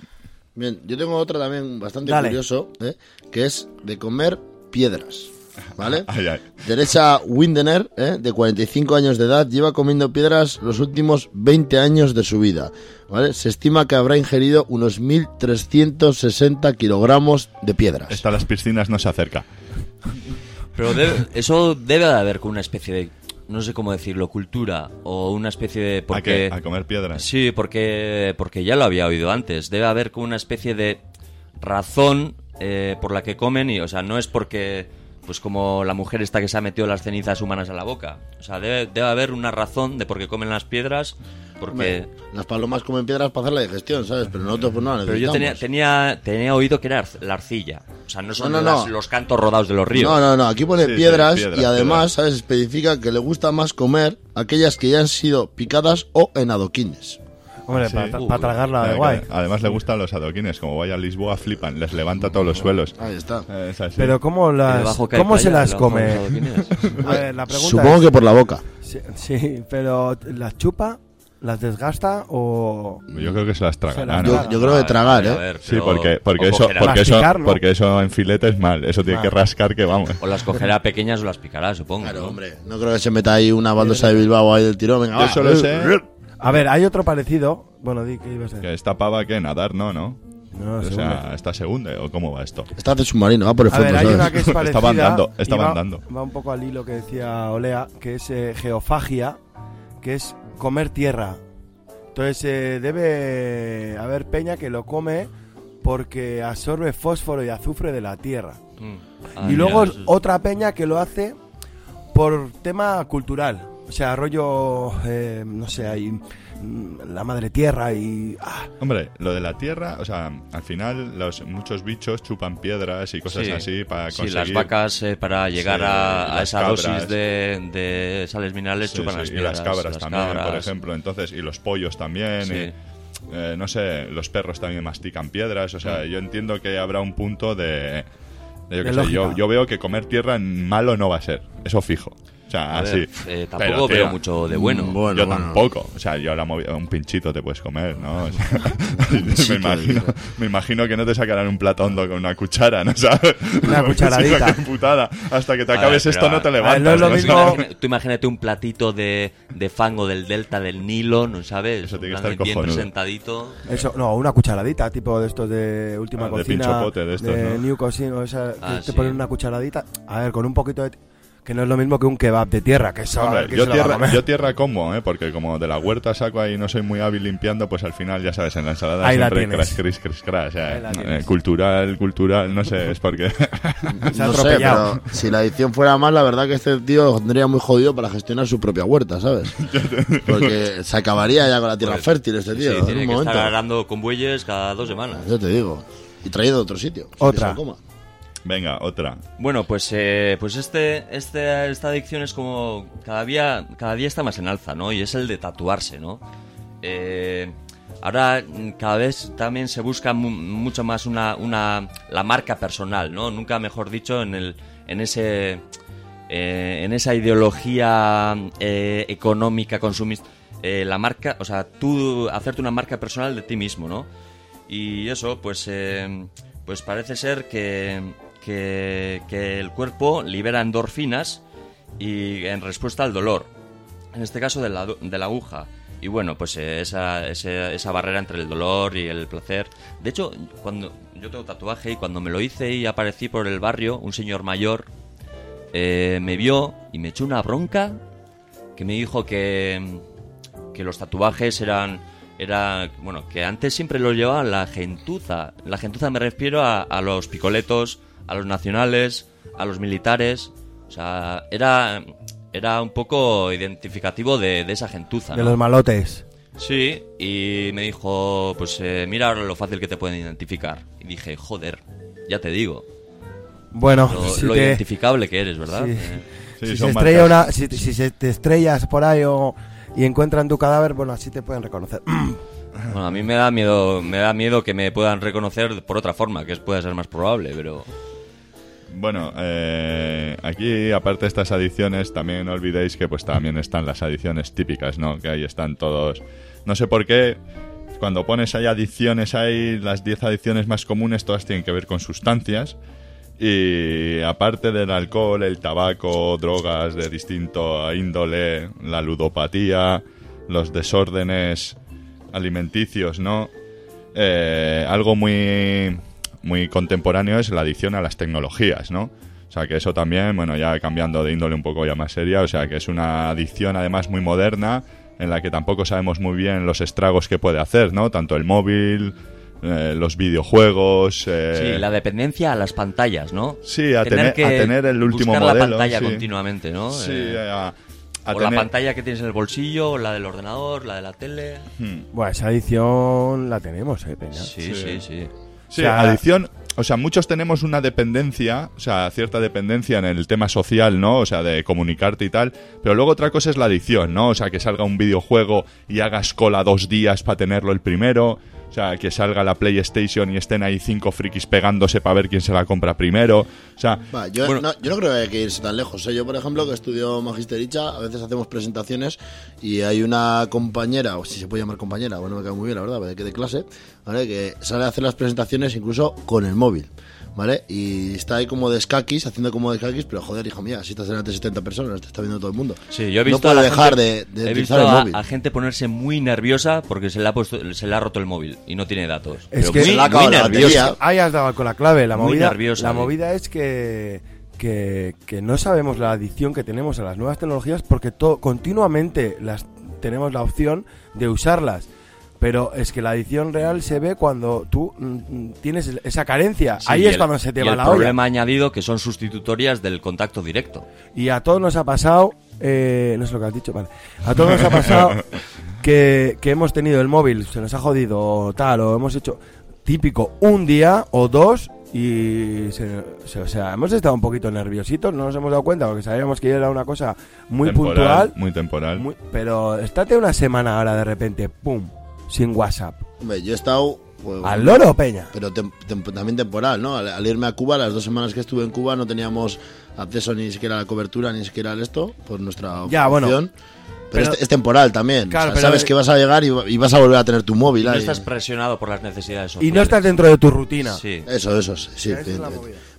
Bien, yo tengo otra también bastante Dale. curioso, ¿eh? que es de comer piedras. ¿Vale? Ay, ay. Teresa Windener, ¿eh? de 45 años de edad, lleva comiendo piedras los últimos 20 años de su vida. ¿vale? Se estima que habrá ingerido unos 1.360 kilogramos de piedras. Esta a las piscinas no se acerca. Pero debe- eso debe de haber con una especie de, no sé cómo decirlo, cultura o una especie de... ¿A qué? Porque, ¿A comer piedras? Sí, porque, porque ya lo había oído antes. Debe haber como una especie de razón eh, por la que comen y, o sea, no es porque pues como la mujer esta que se ha metido las cenizas humanas a la boca. O sea, debe, debe haber una razón de por qué comen las piedras, porque... Hombre, las palomas comen piedras para hacer la digestión, ¿sabes? Pero nosotros pues no Pero yo tenía, tenía, tenía oído que era la arcilla. O sea, no son No, no, no. las- los cantos rodados de los ríos. No, no, no, aquí pone Sí, sí, piedras, piedras, y además, ¿sabes? Especifica que le gusta más comer aquellas que ya han sido picadas o en adoquines. Hombre, Sí. para Uh, tragarla de claro, guay. Además le gustan los adoquines, como vaya a Lisboa flipan, les levanta todos los suelos. Ahí está. Eh, es así. Pero ¿cómo, las, ¿cómo se playa, las debajo come? <laughs> ver, la Supongo es- que por la boca. Sí, sí, pero ¿las chupa? ¿Las desgasta o...? Yo creo que se las tragará, Se las ¿no? Yo, yo creo que tragar, ¿eh? ver, Sí, porque, porque, eso, cogerá- porque, eso, porque eso en filete es mal. Eso tiene que Vale. rascar que vamos. O las cogerá pequeñas o las picará, supongo. Claro, ¿no? hombre. No creo que se meta ahí una baldosa de Bilbao ahí del tirón. Venga, Yo va. solo sé A ver, hay otro parecido. Bueno, di que ibas a decir. que esta pava que nadar, no, ¿no? No, o se sea, hunde. ¿esta se hunde o cómo va esto? Está de submarino, va por el A fondo, ver, hay ¿sabes? una que es parecida. Estaban dando, y estaban va, dando. Va un poco al hilo que decía Olea, que es eh, geofagia, que es comer tierra. Entonces eh, debe haber peña que lo come porque absorbe fósforo y azufre de la tierra. Mm. Ah, y luego mira, eso es- otra peña que lo hace por tema cultural. O sea, rollo, eh, no sé, hay mm, la madre tierra y... ah, Hombre, lo de la tierra, o sea, al final los muchos bichos chupan piedras y cosas Sí. así para Sí, conseguir... las vacas eh, para llegar Sí, a, a esa cabras. dosis de, de sales minerales Sí, chupan sí, las y piedras. las cabras las también, por ejemplo. Entonces, y los pollos también. Sí. y, eh, no sé, los perros también mastican piedras. O sea, Mm. yo entiendo que habrá un punto de. de yo, De qué sé, yo, yo veo que comer tierra malo no va a ser. Eso fijo. O sea, así. eh, tampoco Pero, veo mucho de bueno. mm, bueno, yo bueno. tampoco. O sea, yo movi- un pinchito te puedes comer, ¿no? O sea, <laughs> <laughs> me, imagino, me imagino que no te sacarán un plato hondo con una cuchara, ¿no <laughs> sabes? Una cucharadita. Putada. Hasta que te ver, acabes esto no te ver, levantas. no es lo ¿no? mismo- tú imagínate un platito de, de fango del delta del Nilo, ¿no sabes? Eso tiene que estar Bien cojonudo. presentadito. Eso, no, una cucharadita, tipo de estos de última Ah, de cocina. pinchopote de estos, ¿no? New Cocina, o que Ah, te sí. ponen una cucharadita. A ver, con un poquito de. Que no es lo mismo que un kebab de tierra, que eso. a Hombre, ver, ¿quién yo, se lo va a tierra, comer? yo tierra como, ¿eh? porque como de la huerta saco ahí no soy muy hábil limpiando, pues al final, ya sabes, en la ensalada Ahí la siempre tienes. crash, crash. o sea, Ahí la eh, tienes. cultural, cultural, no sé, es porque... <laughs> Se ha No sé, atropellado. pero si la edición fuera más, la verdad que este tío tendría muy jodido para gestionar su propia huerta, ¿sabes? <laughs> Porque se acabaría ya con la tierra Pues, fértil este tío, Sí, en tiene un que momento. estar con bueyes cada dos semanas. Yo te digo. Y trayendo de otro sitio. Otra. Venga, otra. Bueno, pues, eh, pues este, este, esta adicción es como cada día, cada día está más en alza, ¿no? Y es el de tatuarse, ¿no? Eh, ahora mm, cada vez también se busca mu- mucho más una, una, la marca personal, ¿no? Nunca mejor dicho en el, en ese, eh, en esa ideología eh, económica consumista, eh, la marca, o sea, tú hacerte una marca personal de ti mismo, ¿no? Y eso, pues, eh, pues parece ser que, que, que el cuerpo libera endorfinas y en respuesta al dolor. En este caso de la, de la aguja. Y bueno, pues eh, esa, ese- esa barrera entre el dolor y el placer. De hecho, cuando yo tengo tatuaje y cuando me lo hice y aparecí por el barrio, un señor mayor eh, me vio y me echó una bronca que me dijo que, que los tatuajes eran era bueno que antes siempre los llevaba la gentuza la gentuza me refiero a, a los picoletos a los nacionales a los militares o sea era era un poco identificativo de, de esa gentuza De ¿no? los malotes. sí y me dijo pues eh, mira ahora lo fácil que te pueden identificar y dije joder ya te digo Bueno, lo, si lo te- identificable que eres verdad Sí. Eh, Sí, si, se estrella una, si, si se te estrellas por ahí o, y encuentran tu cadáver, bueno, así te pueden reconocer. <clears throat> Bueno, a mí me da miedo, me da miedo que me puedan reconocer por otra forma, que es- puede ser más probable, pero Bueno, eh, aquí, aparte de estas adiciones, también olvidéis que pues también están las adiciones típicas, ¿no? Que ahí están todos... No sé por qué, cuando pones ahí adiciones, ahí las 10 adiciones más comunes, todas tienen que ver con sustancias. Y aparte del alcohol, el tabaco, drogas de distinto índole, la ludopatía, los desórdenes alimenticios, ¿no? Eh, algo muy, muy contemporáneo es la adicción a las tecnologías, ¿no? O sea, que eso también, bueno, ya cambiando de índole un poco ya más seria, o sea, que es una adicción además muy moderna, en la que tampoco sabemos muy bien los estragos que puede hacer, ¿no? Tanto el móvil, eh, los videojuegos. eh, Sí, la dependencia a las pantallas, ¿no? Sí, a Tener tener, que a tener el último buscar modelo. la pantalla sí. continuamente, ¿no? Sí, Eh, a, a o la pantalla que tienes en el bolsillo, o la del ordenador, la de la tele. Hmm. Bueno, esa edición la tenemos, ¿eh, Peña? Sí, sí, sí. Sí, O sea, adicción. O sea, muchos tenemos una dependencia, o sea, cierta dependencia en el tema social, ¿no? O sea, de comunicarte y tal. Pero luego otra cosa es la adicción, ¿no? O sea, que salga un videojuego y hagas cola dos días para tenerlo el primero. O sea, que salga la PlayStation y estén ahí cinco frikis pegándose para ver quién se la compra primero. O sea, Va, yo, no, yo no creo que hay que irse tan lejos. ¿eh? Yo, por ejemplo, que estudio Magistericha, a veces hacemos presentaciones y hay una compañera, o si se puede llamar compañera, bueno, me cae muy bien, la verdad, de clase, ¿vale? Que sale a hacer las presentaciones incluso con el móvil. ¿Vale? Y está ahí como de escaquis, haciendo como de escaquis, pero joder, hijo mía, si estás delante de 70 personas, te está viendo todo el mundo. Sí, yo he visto no la dejar gente- de, de he utilizar visto el a, móvil. a gente ponerse muy nerviosa porque se le ha puesto, se le ha roto el móvil y no tiene datos. Es Pero que muy, se le ha muy nerviosa. Ahí has dado con la clave. La Muy movida, nerviosa, la movida es que, que, que no sabemos la adicción que tenemos a las nuevas tecnologías porque to- continuamente las tenemos la opción de usarlas. Pero es que la adicción real se ve cuando tú mm, mm, tienes esa carencia. Sí, Ahí es el- cuando se te y va el la olla. problema añadido que son sustitutorias del contacto directo. Y a todos nos ha pasado, eh, no sé lo que has dicho, vale. A todos nos ha pasado <laughs> que, que hemos tenido el móvil, se nos ha jodido o tal, o hemos hecho típico un día o dos y se, se- o sea, hemos estado un poquito nerviositos, no nos hemos dado cuenta porque sabíamos que era una cosa muy temporal, puntual, Muy temporal. muy- pero estate una semana ahora de repente, pum, sin WhatsApp. Hombre, yo he estado... pues, ¿Al loro, Peña? Pero tem- tem- también temporal, ¿no? Al, al irme a Cuba, las dos semanas que estuve en Cuba no teníamos acceso ni siquiera a la cobertura, ni siquiera al esto, por nuestra Ya, bueno. opción. Pero, Pero- es, es temporal también. Claro, O sea, pero- sabes que vas a llegar y, y vas a volver a tener tu móvil. Y no ahí. estás presionado por las necesidades Y no estás dentro de tu rutina. Sí. Eso, eso, sí. sí, Esa es.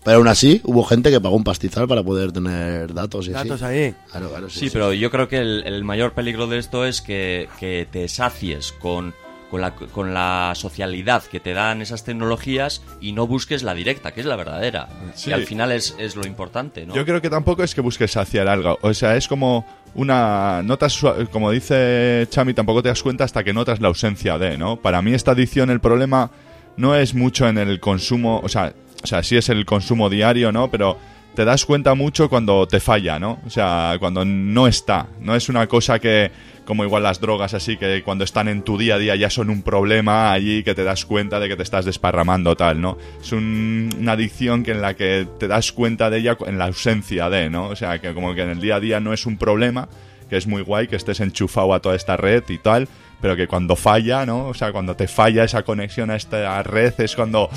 Pero aún así, hubo gente que pagó un pastizal para poder tener datos y así. Datos ahí. Claro, claro, sí, Sí, sí. pero yo creo que el, el mayor peligro de esto es que, que te sacies con, con, la, con la socialidad que te dan esas tecnologías y no busques la directa, que es la verdadera. Sí. Y al final es, es lo importante, ¿no? Yo creo que tampoco es que busques saciar algo. O sea, es como una. Notas, su- como dice Chami, tampoco te das cuenta hasta que notas la ausencia de, ¿no? Para mí, esta adicción, el problema no es mucho en el consumo. O sea, o sea, sí es el consumo diario, ¿no? Pero te das cuenta mucho cuando te falla, ¿no? O sea, cuando no está. No es una cosa que, como igual las drogas así, que cuando están en tu día a día ya son un problema allí, que te das cuenta de que te estás desparramando tal, ¿no? Es un- una adicción que en la que te das cuenta de ella en la ausencia de, ¿no? O sea, que como que en el día a día no es un problema, que es muy guay que estés enchufado a toda esta red y tal, pero que cuando falla, ¿no? O sea, cuando te falla esa conexión a esta red es cuando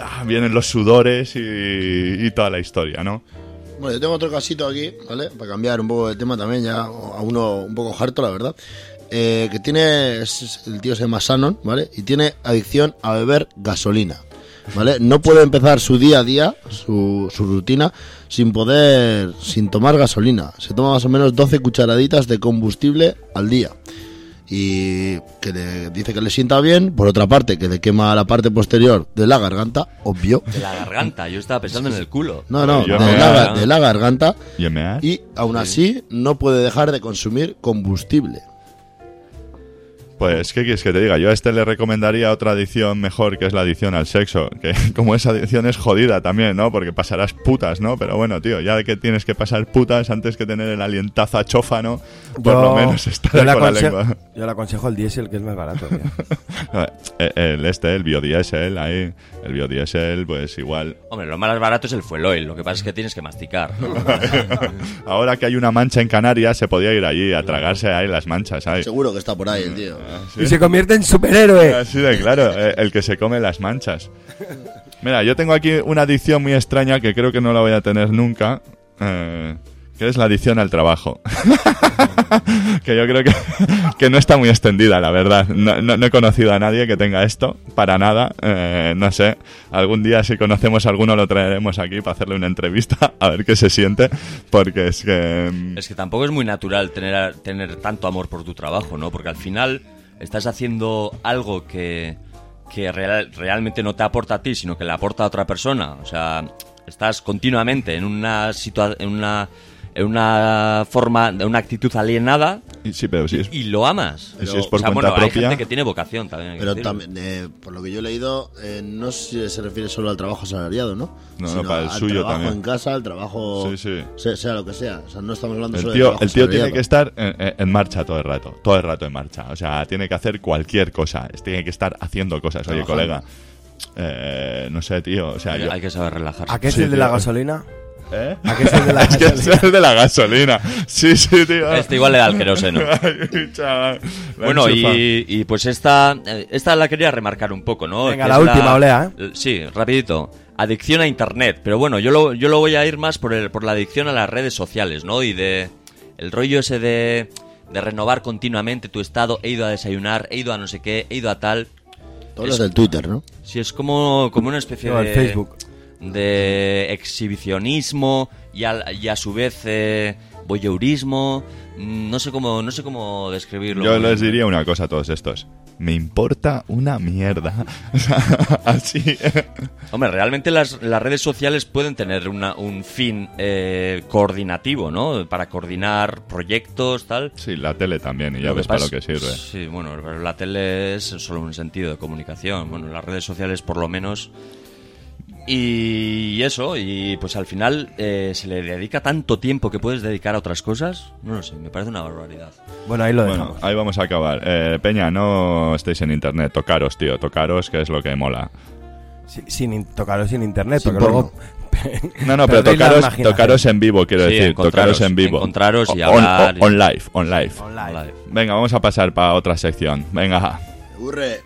ah, vienen los sudores y, y toda la historia, ¿no? Bueno, yo tengo otro casito aquí, ¿vale? Para cambiar un poco de tema también, ya a uno un poco harto, la verdad. Eh, que tiene, el tío se llama Shannon, ¿vale? Y tiene adicción a beber gasolina, ¿vale? No puede empezar su día a día, su rutina, sin poder, sin tomar gasolina. Se toma más o menos 12 cucharaditas de combustible al día. Y que le dice que le sienta bien, por otra parte, que le quema la parte posterior de la garganta, obvio. De la garganta, yo estaba pensando en el culo. No, no, de la, ga- de la garganta. ¿Y me Y aún así no puede dejar de consumir combustible. Pues, ¿qué quieres que te diga? Yo a este le recomendaría otra adicción mejor, que es la adicción al sexo. Que <laughs> como esa adicción es jodida también, ¿no? Porque pasarás putas, ¿no? Pero bueno, tío, ya que tienes que pasar putas antes que tener el alientazo a chofa, ¿no? Por Yo- lo menos estar con la lengua. Yo le aconsejo el diésel, que es más barato. tío. <laughs> Eh, El este, el biodiesel, ahí. El biodiesel, pues igual. Hombre, lo más barato es el fuel oil, lo que pasa es que tienes que masticar. <laughs> Ahora que hay una mancha en Canarias, se podía ir allí a tragarse ahí las manchas, ahí. Seguro que está por ahí el tío. Sí. Y se convierte en superhéroe. Así de claro, eh, el que se come las manchas. Mira, yo tengo aquí una adicción muy extraña que creo que no la voy a tener nunca, eh, que es la adicción al trabajo. <laughs> que yo creo que, que no está muy extendida, la verdad. No, no- no he conocido a nadie que tenga esto, para nada. eh, no sé, algún día si conocemos a alguno lo traeremos aquí para hacerle una entrevista, <laughs> a ver qué se siente, porque es que... mm, Es que tampoco es muy natural tener, tener tanto amor por tu trabajo, ¿no? Porque al final estás haciendo algo que, que real- realmente no te aporta a ti, sino que le aporta a otra persona. O sea, estás continuamente en una situación, en una en una forma, de una actitud alienada Y Sí, pero si es, y lo amas. si es por o sea, cuenta bueno, hay propia... gente que tiene vocación también. hay que Pero también, eh, por lo que yo he leído, eh, no si se refiere solo al trabajo asalariado, ¿no? No, no, Sino para el al suyo trabajo también. en casa, al trabajo... Sí, sí. Sea, sea lo que sea. O sea, no estamos hablando El solo de tío, trabajo el tío tiene que estar en, en- en marcha todo el rato, todo el rato en marcha. O sea, tiene que hacer cualquier cosa, tiene que estar haciendo cosas. Oye, colega, eh, no sé, tío. O sea, hay, yo- hay que saber relajarse. ¿A qué es Sí, el de la gasolina? ¿Eh? ¿A qué es el de la <laughs> Es que es el de la gasolina. Sí, sí, tío. Este igual le da el queroseno. <laughs> Bueno, y, y pues esta, eh, esta la quería remarcar un poco, ¿no? Venga, Que la es última, Olea, l- Sí, rapidito. Adicción a Internet. Pero bueno, yo lo, yo lo voy a ir más por, el, por la adicción a las redes sociales, ¿no? Y de el rollo ese de, de renovar continuamente tu estado. He ido a desayunar, he ido a no sé qué, he ido a tal. Todo lo del Twitter, ¿no? Sí, es como, como una especie No, de... el Facebook. De exhibicionismo y, al- y a su vez eh, voyeurismo. Mm, No sé cómo, no sé cómo describirlo. Yo les diría una cosa a todos estos. Me importa una mierda. <laughs> Así. Hombre, realmente las, las redes sociales pueden tener una- un fin eh, coordinativo, ¿no? Para coordinar proyectos, tal. Sí, la tele también, y ya Lo ves para lo que sirve. Sí, bueno, la tele es solo un sentido de comunicación. Bueno, las redes sociales por lo menos. Y eso, y pues al final eh, se le dedica tanto tiempo que puedes dedicar a otras cosas. No lo sé, me parece una barbaridad. Bueno, ahí lo Bueno, dejamos. ahí vamos a acabar. Eh, Peña, no estéis en internet. Tocaros, tío. Tocaros, que es lo que mola. Sí, sin, in- tocaros sin internet, Sin porque porno. luego... <laughs> No, no, pero tocaros, tocaros en vivo, quiero Sí, decir. Tocaros en vivo. encontraros y on, hablar on live, on live. Online. Venga, vamos a pasar para otra sección. Venga. Urre.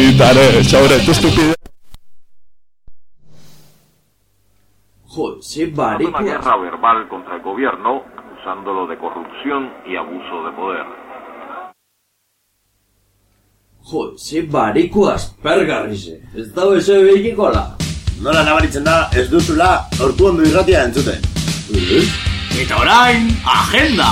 Vomitaré sobre tu estupidez. José una guerra verbal contra el gobierno, acusándolo de corrupción y abuso de poder. José Bariko aspergarrize. Ez da beso behikikola. Nola nabaritzen da, ez duzula, ortu ondo irratia entzuten. Eta orain, agenda!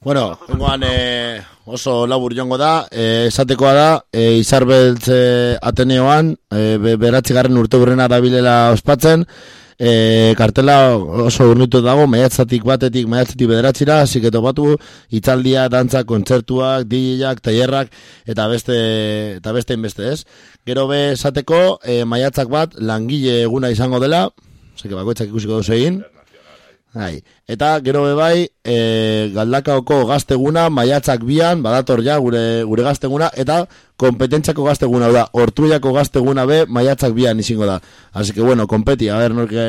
Bueno, hengoan eh, oso labur jongo da, eh, esatekoa da, eh, Izarbeltz eh, Ateneoan, eh, be, beratzigarren urte burrena dabilela ospatzen, eh, kartela oso urnitu dago, maiatzatik batetik, maiatzatik bederatzira, hasi que topatu, itzaldia, dantza, kontzertuak, DJak, tailerrak, eta beste, eta beste inbeste ez. Gero be esateko, eh, maiatzak bat, langile eguna izango dela, zeke bakoitzak ikusiko duzu egin, Bai. Eta gero be bai, e, galdakaoko gazteguna, maiatzak bian, badator ja gure, gure gazteguna, eta kompetentziako gazteguna, da, ortuiako gazteguna be, maiatzak bian izango da. Así que bueno, kompeti, a ver, norke...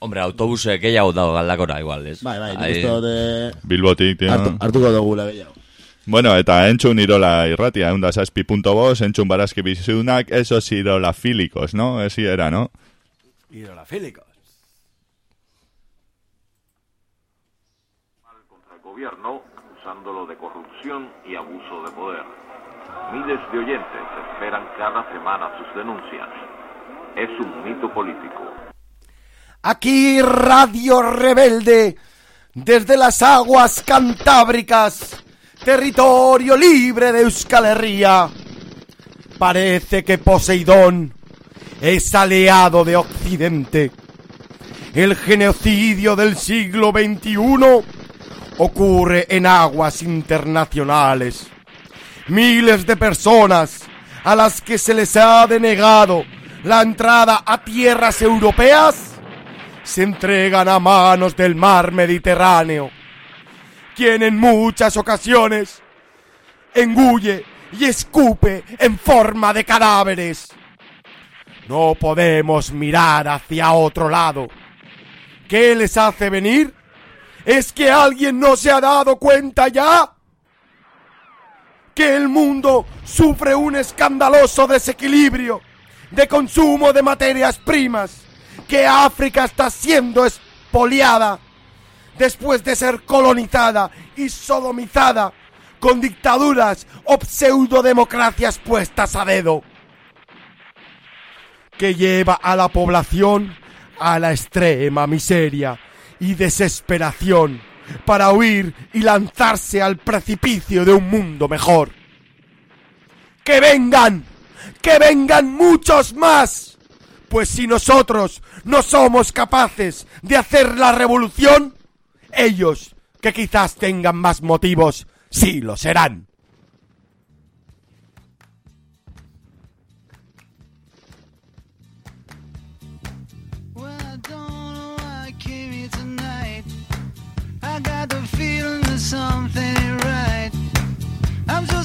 Hombre, autobuse gehiago dago galdakora igual, ez? Bai, bai, nik dut, eh, Bilbotik, tio. hartu- hartuko dugula gehiago. Bueno, eta entzun irola irratia, eunda saspi punto bost, entzun barazki bizidunak, esos irola filikos, no? Esi era, no? Hidrolafílicos. contra y abuso de poder. Miles de oyentes esperan cada semana sus denuncias. Es un mito político. Aquí Radio Rebelde, desde las aguas cantábricas, territorio libre de Euskal Herria. Parece que Poseidón es aliado de Occidente. El genocidio del siglo XXI ocurre en aguas internacionales. Miles de personas a las que se les ha denegado la entrada a tierras europeas se entregan a manos del mar Mediterráneo, quien en muchas ocasiones engulle y escupe en forma de cadáveres. No podemos mirar hacia otro lado. ¿Qué les hace venir? ¿Es que alguien no se ha dado cuenta ya? Que el mundo sufre un escandaloso desequilibrio de consumo de materias primas, que África está siendo expoliada después de ser colonizada y sodomizada con dictaduras o pseudodemocracias puestas a dedo, que lleva a la población a la extrema miseria y desesperación para huir y lanzarse al precipicio de un mundo mejor. ¡Que vengan! ¡Que vengan muchos más! Pues si nosotros no somos capaces de hacer la revolución, ellos, que quizás tengan más motivos, sí lo serán.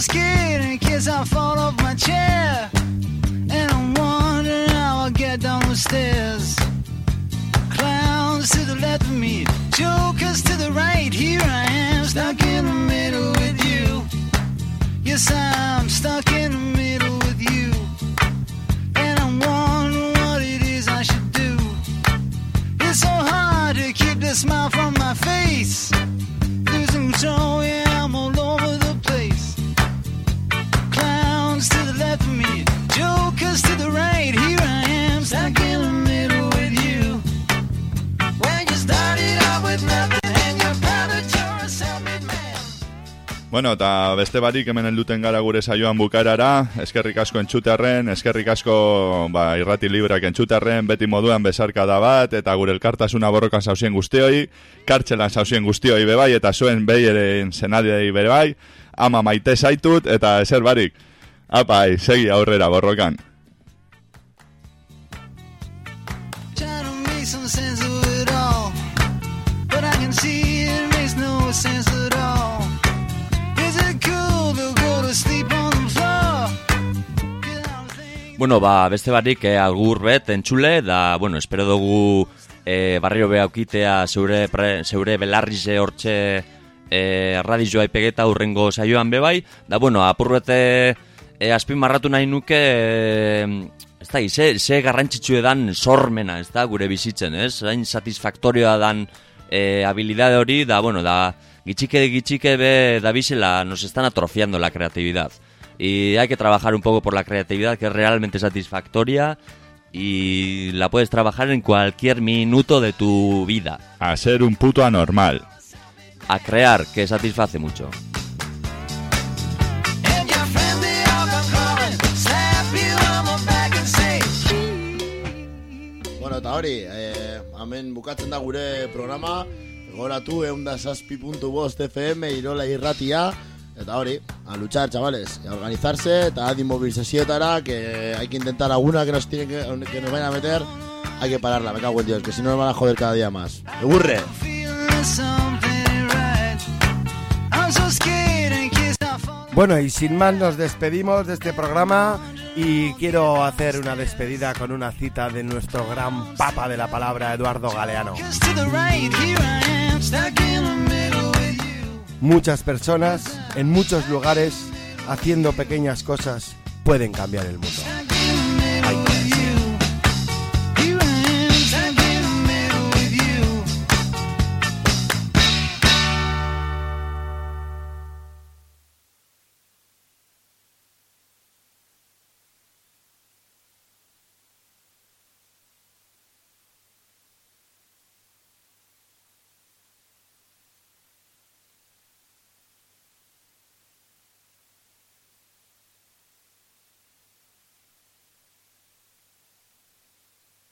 Scared in case I fall off my chair. And I'm wondering how I'll get down the stairs. Clowns to the left of me, jokers to the right. Here I am, stuck in the middle with you. Yes, I'm stuck in Bueno, eta beste barik hemen helduten gara gure saioan bukarara, eskerrik asko entxuterren, eskerrik asko ba, irrati librak entxuterren, beti moduan besarkada bat, eta gure elkartasuna borrokan zauzien guztioi, kartxelan zauzien guztioi bebai, eta zuen behiren senadei bebai, ama maite zaitut, eta ezer barik. Apai, segi aurrera borrokan. Bueno, ba, beste barik eh, algur bet entzule, da, bueno, espero dugu eh, barrio behaukitea zeure, pre, zeure belarrize hortxe eh, radizioa ipegeta urrengo saioan bebai, da, bueno, apurrete eh, azpimarratu nahi nuke, eh, ez da, ze, ze garrantzitsu edan sormena, ez da, gure bizitzen, ez? Hain satisfaktorioa dan eh, habilidade hori, da, bueno, da, gitxike gitxike be, da bizela, nos están atrofiando la creatividad. Y hay que trabajar un poco por la creatividad, que es realmente satisfactoria y la puedes trabajar en cualquier minuto de tu vida. A ser un puto anormal. A crear, que satisface mucho. Bueno, eta hori, eh, hemen bukatzen da gure programa, gogoratu eunda saspi.bost FM, irola irratia, eta hori, a luchar, chavales, a organizarse, eta adi movilizazioetara, que hay que intentar alguna que nos, tienen que, que nos vayan a meter, hay que pararla, me cago en Dios, que si no nos van a joder cada día más. Fall. Bueno, y sin más nos despedimos de este programa Y quiero hacer una despedida con una cita de nuestro gran papa de la palabra, Eduardo Galeano. Muchas personas, en muchos lugares, haciendo pequeñas cosas, pueden cambiar el mundo.